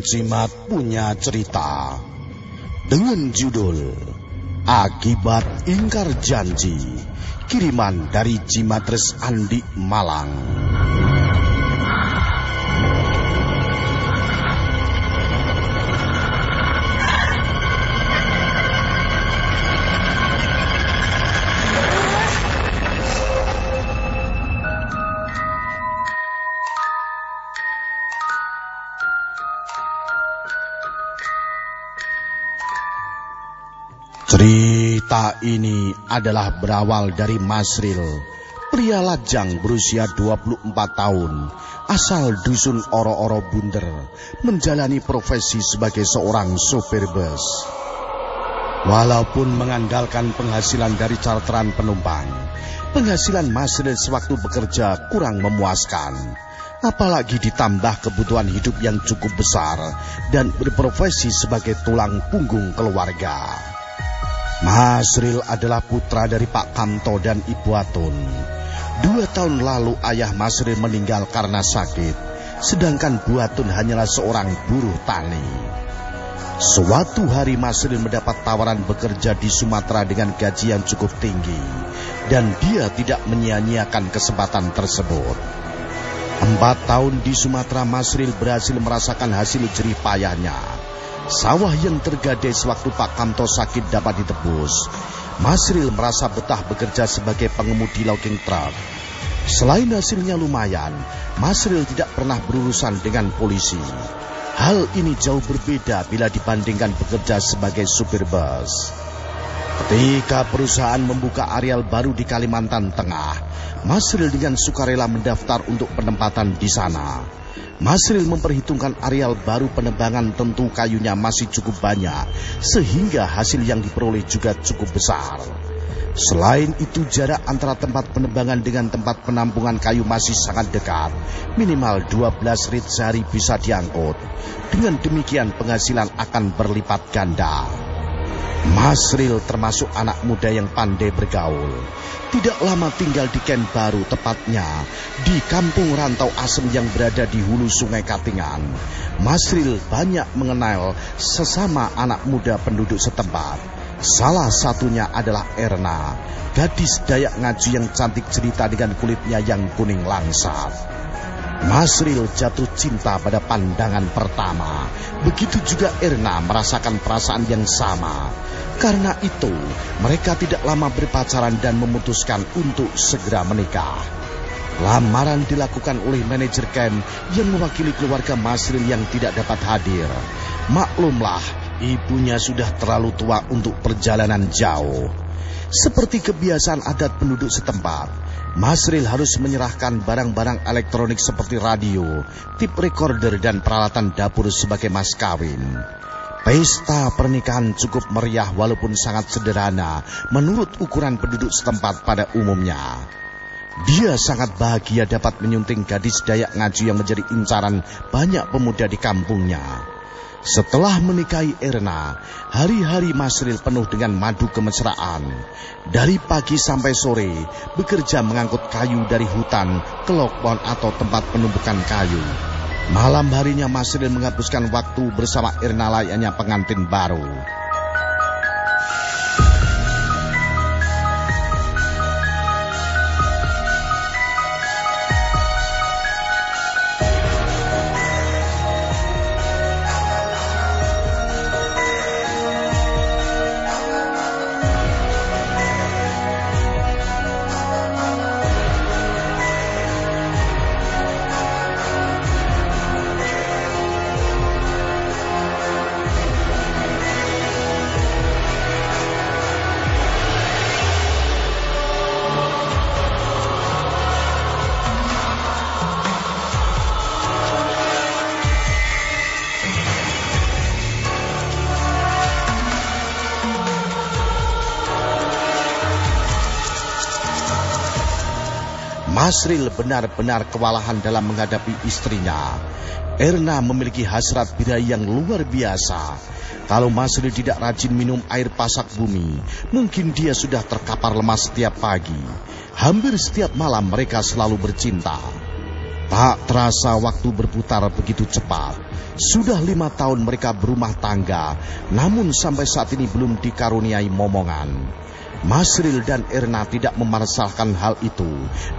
Cimat punya cerita dengan judul Akibat Ingkar Janji kiriman dari Cimatres Andi Malang. Ini adalah berawal dari Masril, pria lajang berusia 24 tahun, asal dusun Oro-Oro Bunder, menjalani profesi sebagai seorang sopir bus. Walaupun mengandalkan penghasilan dari charteran penumpang, penghasilan Masril sewaktu bekerja kurang memuaskan. Apalagi ditambah kebutuhan hidup yang cukup besar dan berprofesi sebagai tulang punggung keluarga. Masril adalah putra dari Pak Kamto dan Ibu Atun. Dua tahun lalu ayah Masril meninggal karena sakit, sedangkan Bu Atun hanyalah seorang buruh tani. Suatu hari Masril mendapat tawaran bekerja di Sumatera dengan gaji yang cukup tinggi, dan dia tidak menyia-nyiakan kesempatan tersebut. Empat tahun di Sumatera Masril berhasil merasakan hasil jerih payahnya. Sawah yang tergadai sewaktu Pak Kamto sakit dapat ditebus. Masril merasa betah bekerja sebagai pengemudi logging truck. Selain hasilnya lumayan, Masril tidak pernah berurusan dengan polisi. Hal ini jauh berbeda bila dibandingkan bekerja sebagai supir bus. Ketika perusahaan membuka areal baru di Kalimantan Tengah, Masril dengan sukarela mendaftar untuk penempatan di sana. Masril memperhitungkan areal baru penebangan tentu kayunya masih cukup banyak, sehingga hasil yang diperoleh juga cukup besar. Selain itu jarak antara tempat penebangan dengan tempat penampungan kayu masih sangat dekat, minimal 12 rit sehari bisa diangkut. Dengan demikian penghasilan akan berlipat ganda. Masril termasuk anak muda yang pandai bergaul. Tidak lama tinggal di Ken Baru, tepatnya di kampung rantau asem yang berada di hulu sungai Katingan. Masril banyak mengenal sesama anak muda penduduk setempat. Salah satunya adalah Erna, gadis Dayak Ngaji yang cantik cerita dengan kulitnya yang kuning langsat. Masril jatuh cinta pada pandangan pertama. Begitu juga Erna merasakan perasaan yang sama. Karena itu, mereka tidak lama berpacaran dan memutuskan untuk segera menikah. Lamaran dilakukan oleh manajer camp yang mewakili keluarga Masril yang tidak dapat hadir. Maklumlah, ibunya sudah terlalu tua untuk perjalanan jauh. Seperti kebiasaan adat penduduk setempat, Masril harus menyerahkan barang-barang elektronik seperti radio, tip recorder, dan peralatan dapur sebagai mas kawin. Pesta pernikahan cukup meriah walaupun sangat sederhana menurut ukuran penduduk setempat pada umumnya. Dia sangat bahagia dapat menyunting gadis Dayak Ngaju yang menjadi incaran banyak pemuda di kampungnya. Setelah menikahi Erna, hari-hari Masril penuh dengan madu kemesraan. Dari pagi sampai sore, bekerja mengangkut kayu dari hutan ke lokpon atau tempat penumpukan kayu. Malam harinya Masril menghabiskan waktu bersama Irna layaknya pengantin baru. Masril benar-benar kewalahan dalam menghadapi istrinya. Erna memiliki hasrat birahi yang luar biasa. Kalau Masril tidak rajin minum air pasak bumi, mungkin dia sudah terkapar lemas setiap pagi. Hampir setiap malam mereka selalu bercinta. Tak terasa waktu berputar begitu cepat. Sudah lima tahun mereka berumah tangga, namun sampai saat ini belum dikaruniai momongan. Masril dan Erna tidak memarsalkan hal itu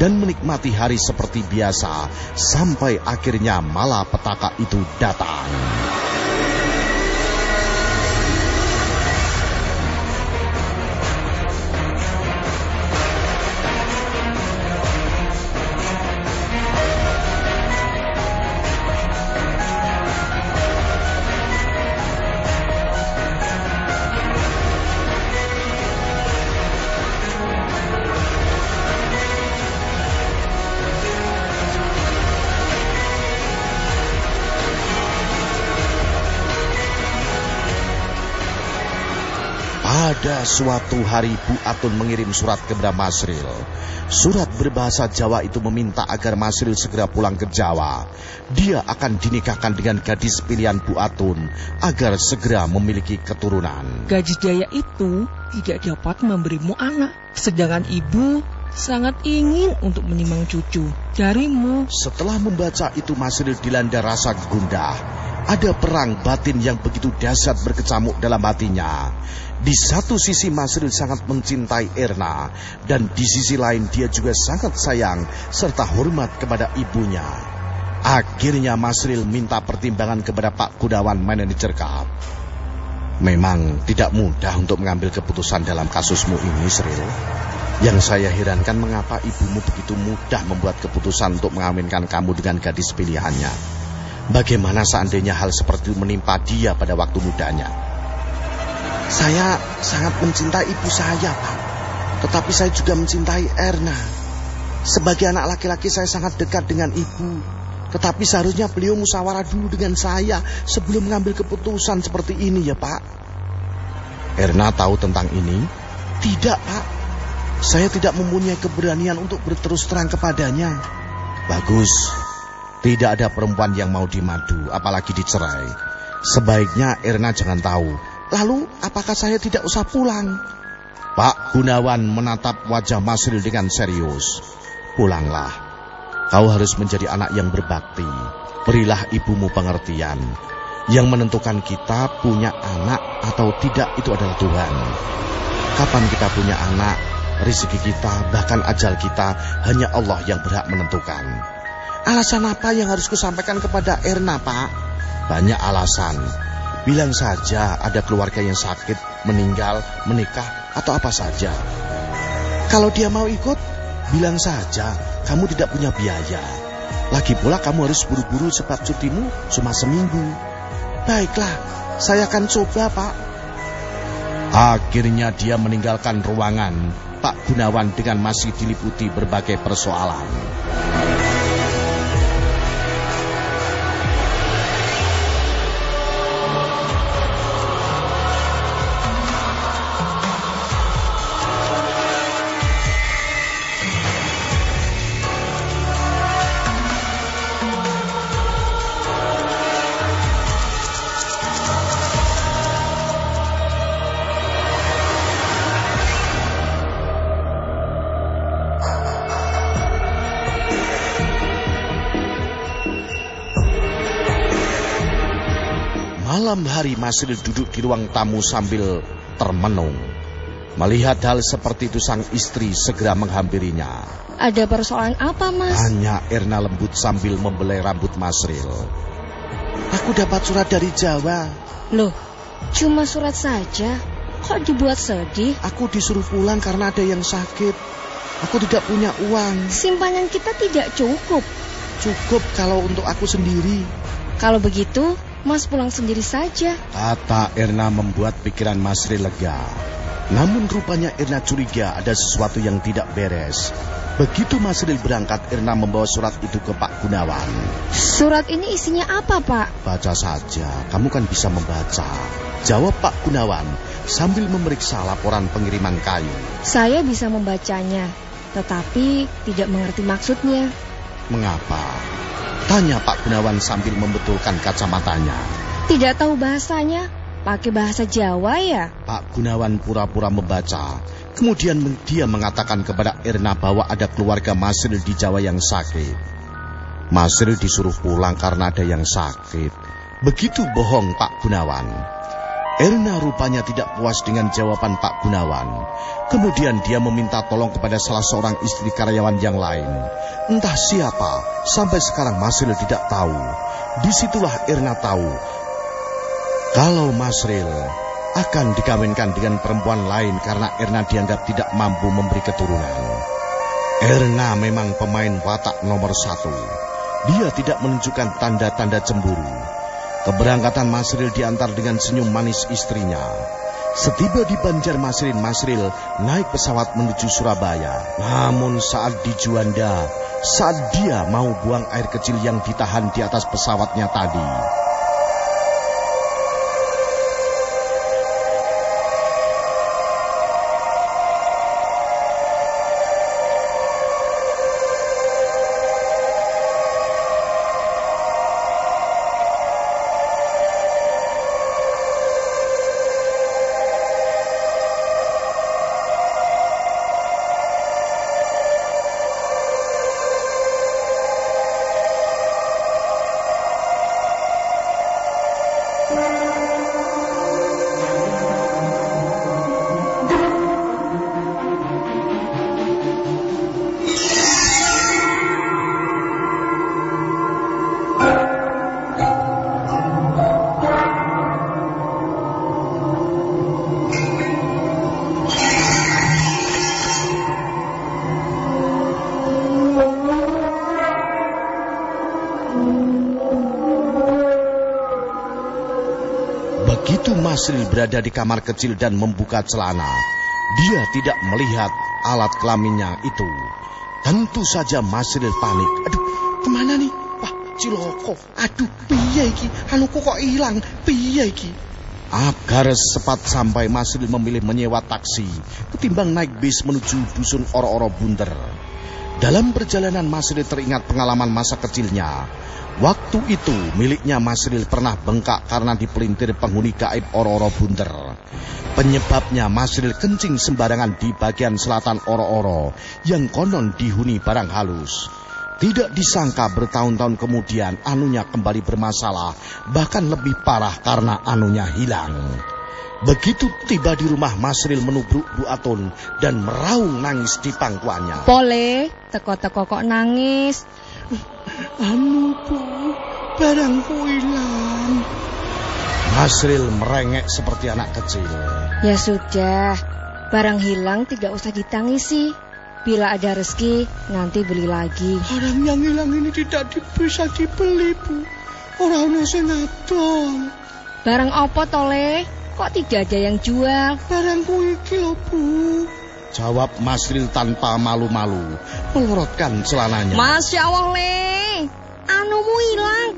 dan menikmati hari seperti biasa sampai akhirnya malapetaka itu datang. Pada suatu hari Bu Atun mengirim surat kepada Masril. Surat berbahasa Jawa itu meminta agar Masril segera pulang ke Jawa. Dia akan dinikahkan dengan gadis pilihan Bu Atun agar segera memiliki keturunan. Gadis Jaya itu tidak dapat memberimu anak, sedangkan ibu sangat ingin untuk menimang cucu darimu. Setelah membaca itu Masril dilanda rasa gundah. Ada perang batin yang begitu dahsyat berkecamuk dalam hatinya. Di satu sisi Masril sangat mencintai Erna dan di sisi lain dia juga sangat sayang serta hormat kepada ibunya. Akhirnya Masril minta pertimbangan kepada Pak Kudawan manajer Cup. Memang tidak mudah untuk mengambil keputusan dalam kasusmu ini, Sril. Yang saya herankan mengapa ibumu begitu mudah membuat keputusan untuk mengawinkan kamu dengan gadis pilihannya. Bagaimana seandainya hal seperti menimpa dia pada waktu mudanya? Saya sangat mencintai ibu saya, Pak. Tetapi saya juga mencintai Erna. Sebagai anak laki-laki saya sangat dekat dengan ibu. Tetapi seharusnya beliau musyawarah dulu dengan saya sebelum mengambil keputusan seperti ini ya, Pak. Erna tahu tentang ini? Tidak, Pak. Saya tidak mempunyai keberanian untuk berterus terang kepadanya. Bagus. Tidak ada perempuan yang mau dimadu, apalagi dicerai. Sebaiknya Erna jangan tahu. Lalu, apakah saya tidak usah pulang? Pak Gunawan menatap wajah Masril dengan serius. Pulanglah. Kau harus menjadi anak yang berbakti. Berilah ibumu pengertian. Yang menentukan kita punya anak atau tidak itu adalah Tuhan. Kapan kita punya anak, rezeki kita, bahkan ajal kita, hanya Allah yang berhak menentukan. Alasan apa yang harus kusampaikan kepada Erna, Pak? Banyak alasan. Bilang saja ada keluarga yang sakit, meninggal, menikah, atau apa saja. Kalau dia mau ikut, bilang saja kamu tidak punya biaya. Lagi pula kamu harus buru-buru sebab cutimu cuma seminggu. Baiklah, saya akan coba, Pak. Akhirnya dia meninggalkan ruangan Pak Gunawan dengan masih diliputi berbagai persoalan. Hari Masril duduk di ruang tamu sambil termenung. Melihat hal seperti itu sang istri segera menghampirinya. Ada persoalan apa, Mas? Hanya Erna lembut sambil membelai rambut Masril. Aku dapat surat dari Jawa. Loh, cuma surat saja. Kok dibuat sedih? Aku disuruh pulang karena ada yang sakit. Aku tidak punya uang. Simpanan kita tidak cukup. Cukup kalau untuk aku sendiri. Kalau begitu, Mas pulang sendiri saja. Kata Erna membuat pikiran Masri lega. Namun rupanya Erna curiga ada sesuatu yang tidak beres. Begitu Masril berangkat, Erna membawa surat itu ke Pak Gunawan. Surat ini isinya apa, Pak? Baca saja, kamu kan bisa membaca. Jawab Pak Gunawan sambil memeriksa laporan pengiriman kayu. Saya bisa membacanya, tetapi tidak mengerti maksudnya. Mengapa? Tanya Pak Gunawan sambil membetulkan kacamatanya. Tidak tahu bahasanya, pakai bahasa Jawa ya? Pak Gunawan pura-pura membaca. Kemudian dia mengatakan kepada Erna bahwa ada keluarga Masril di Jawa yang sakit. Masril disuruh pulang karena ada yang sakit. Begitu bohong Pak Gunawan. Erna rupanya tidak puas dengan jawaban Pak Gunawan. Kemudian dia meminta tolong kepada salah seorang istri karyawan yang lain. Entah siapa, sampai sekarang Masril tidak tahu. Di situlah Erna tahu kalau Masril akan dikawinkan dengan perempuan lain karena Erna dianggap tidak mampu memberi keturunan. Erna memang pemain watak nomor satu. Dia tidak menunjukkan tanda-tanda cemburu. Keberangkatan Masril diantar dengan senyum manis istrinya. Setiba di Banjar Masrin, Masril naik pesawat menuju Surabaya. Namun saat di Juanda, saat dia mau buang air kecil yang ditahan di atas pesawatnya tadi, Masril berada di kamar kecil dan membuka celana. Dia tidak melihat alat kelaminnya itu. Tentu saja Masril panik. Aduh, ke mana nih? Wah, ciloko. Aduh, piye iki? Anu kok hilang? Piye iki? Agar cepat sampai Masril memilih menyewa taksi ketimbang naik bis menuju dusun Oro-Oro Bunder. Dalam perjalanan Masril teringat pengalaman masa kecilnya. Waktu itu miliknya Masril pernah bengkak karena dipelintir penghuni gaib Oro-Oro Bunter. Penyebabnya Masril kencing sembarangan di bagian selatan Oro-Oro yang konon dihuni barang halus. Tidak disangka bertahun-tahun kemudian anunya kembali bermasalah, bahkan lebih parah karena anunya hilang. Begitu tiba di rumah Masril menubruk Bu Atun dan meraung nangis di pangkuannya. Pole, teko-teko kok nangis. Anu bu, barangku hilang. Masril merengek seperti anak kecil. Ya sudah, barang hilang tidak usah ditangisi. Bila ada rezeki, nanti beli lagi. Barang yang hilang ini tidak bisa dibeli, Bu. Orang nasi ngadol. Barang apa tole? Kok tidak ada yang jual? Barangku iki loh, Bu. Jawab Masril tanpa malu-malu, melorotkan celananya. Masya Allah, Le. Anumu hilang.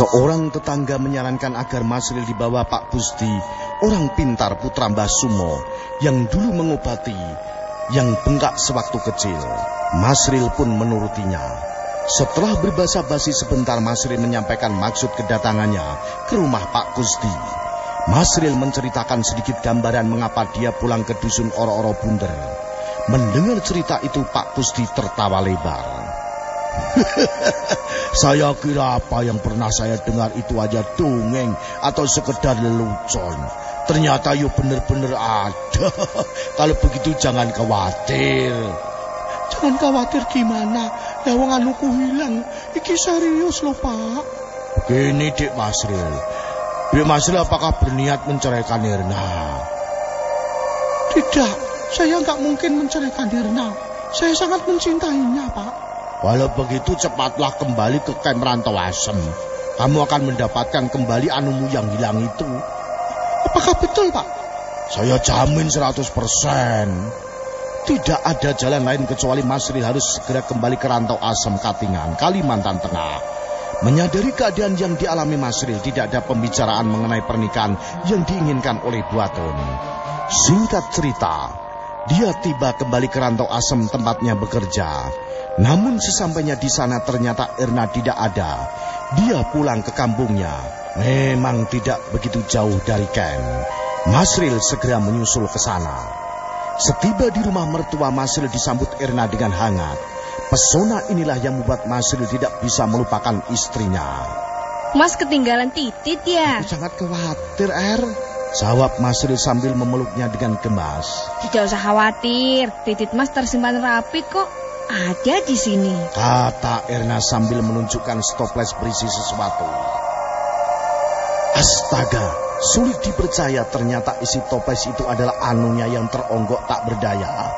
Seorang tetangga menyarankan agar Masril dibawa Pak Busti, orang pintar putra Mbah Sumo, yang dulu mengobati, yang bengkak sewaktu kecil. Masril pun menurutinya. Setelah berbahasa basi sebentar Masril menyampaikan maksud kedatangannya ke rumah Pak Kusdi. Masril menceritakan sedikit gambaran mengapa dia pulang ke dusun Oro-Oro Bunder. Mendengar cerita itu Pak Kusdi tertawa lebar. saya kira apa yang pernah saya dengar itu aja dongeng atau sekedar lelucon. Ternyata yuk bener-bener ada. Kalau begitu jangan khawatir. Jangan khawatir gimana? Ya wong anuku hilang. Iki serius loh, Pak. Begini, Dik Masril. Dik Masril apakah berniat menceraikan Irna? Tidak, saya nggak mungkin menceraikan Irna. Saya sangat mencintainya, Pak. Walau begitu cepatlah kembali ke kem rantau asem. Kamu akan mendapatkan kembali anumu yang hilang itu. Apakah betul, Pak? Saya jamin 100 persen. Tidak ada jalan lain kecuali Masri harus segera kembali ke rantau Asem Katingan, Kalimantan Tengah. Menyadari keadaan yang dialami Masril tidak ada pembicaraan mengenai pernikahan yang diinginkan oleh Buaton. Singkat cerita, dia tiba kembali ke rantau Asem tempatnya bekerja. Namun sesampainya di sana ternyata Erna tidak ada. Dia pulang ke kampungnya. Memang tidak begitu jauh dari Ken. Masril segera menyusul ke sana. Setiba di rumah mertua Masril disambut Erna dengan hangat. Pesona inilah yang membuat Masril tidak bisa melupakan istrinya. Mas ketinggalan titit ya? Aku sangat khawatir, Er. Jawab Masril sambil memeluknya dengan gemas. Tidak usah khawatir, titit Mas tersimpan rapi kok. Ada di sini. Kata Erna sambil menunjukkan stoples berisi sesuatu. Astaga, Sulit dipercaya ternyata isi toples itu adalah anunya yang teronggok tak berdaya.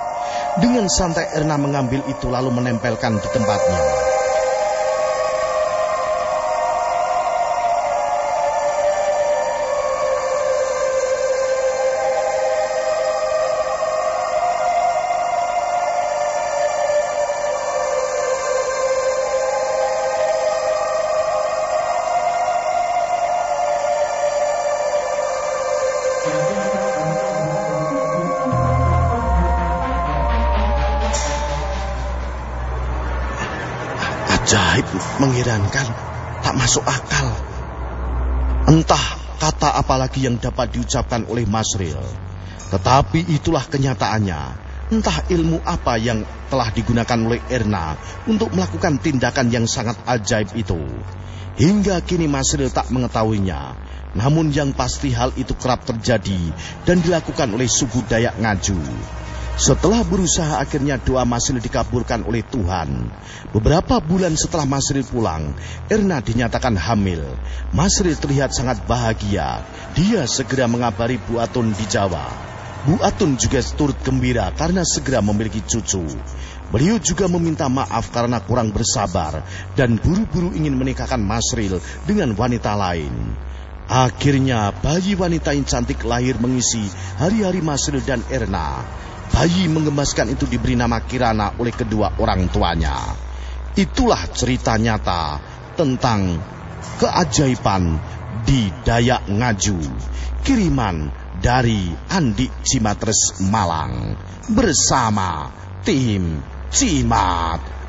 Dengan santai Erna mengambil itu lalu menempelkan di tempatnya. Tak masuk akal. Entah kata apa lagi yang dapat diucapkan oleh Masril. Tetapi itulah kenyataannya. Entah ilmu apa yang telah digunakan oleh Erna untuk melakukan tindakan yang sangat ajaib itu. Hingga kini Masril tak mengetahuinya. Namun yang pasti hal itu kerap terjadi dan dilakukan oleh suku Dayak Ngaju. Setelah berusaha akhirnya doa Masril dikabulkan oleh Tuhan. Beberapa bulan setelah Masril pulang, Erna dinyatakan hamil. Masril terlihat sangat bahagia. Dia segera mengabari Bu Atun di Jawa. Bu Atun juga turut gembira karena segera memiliki cucu. Beliau juga meminta maaf karena kurang bersabar dan buru-buru ingin menikahkan Masril dengan wanita lain. Akhirnya bayi wanita yang cantik lahir mengisi hari-hari Masril dan Erna. Bayi mengemaskan itu diberi nama Kirana oleh kedua orang tuanya. Itulah cerita nyata tentang keajaiban di Dayak Ngaju. Kiriman dari Andi Cimatres Malang bersama tim Cimat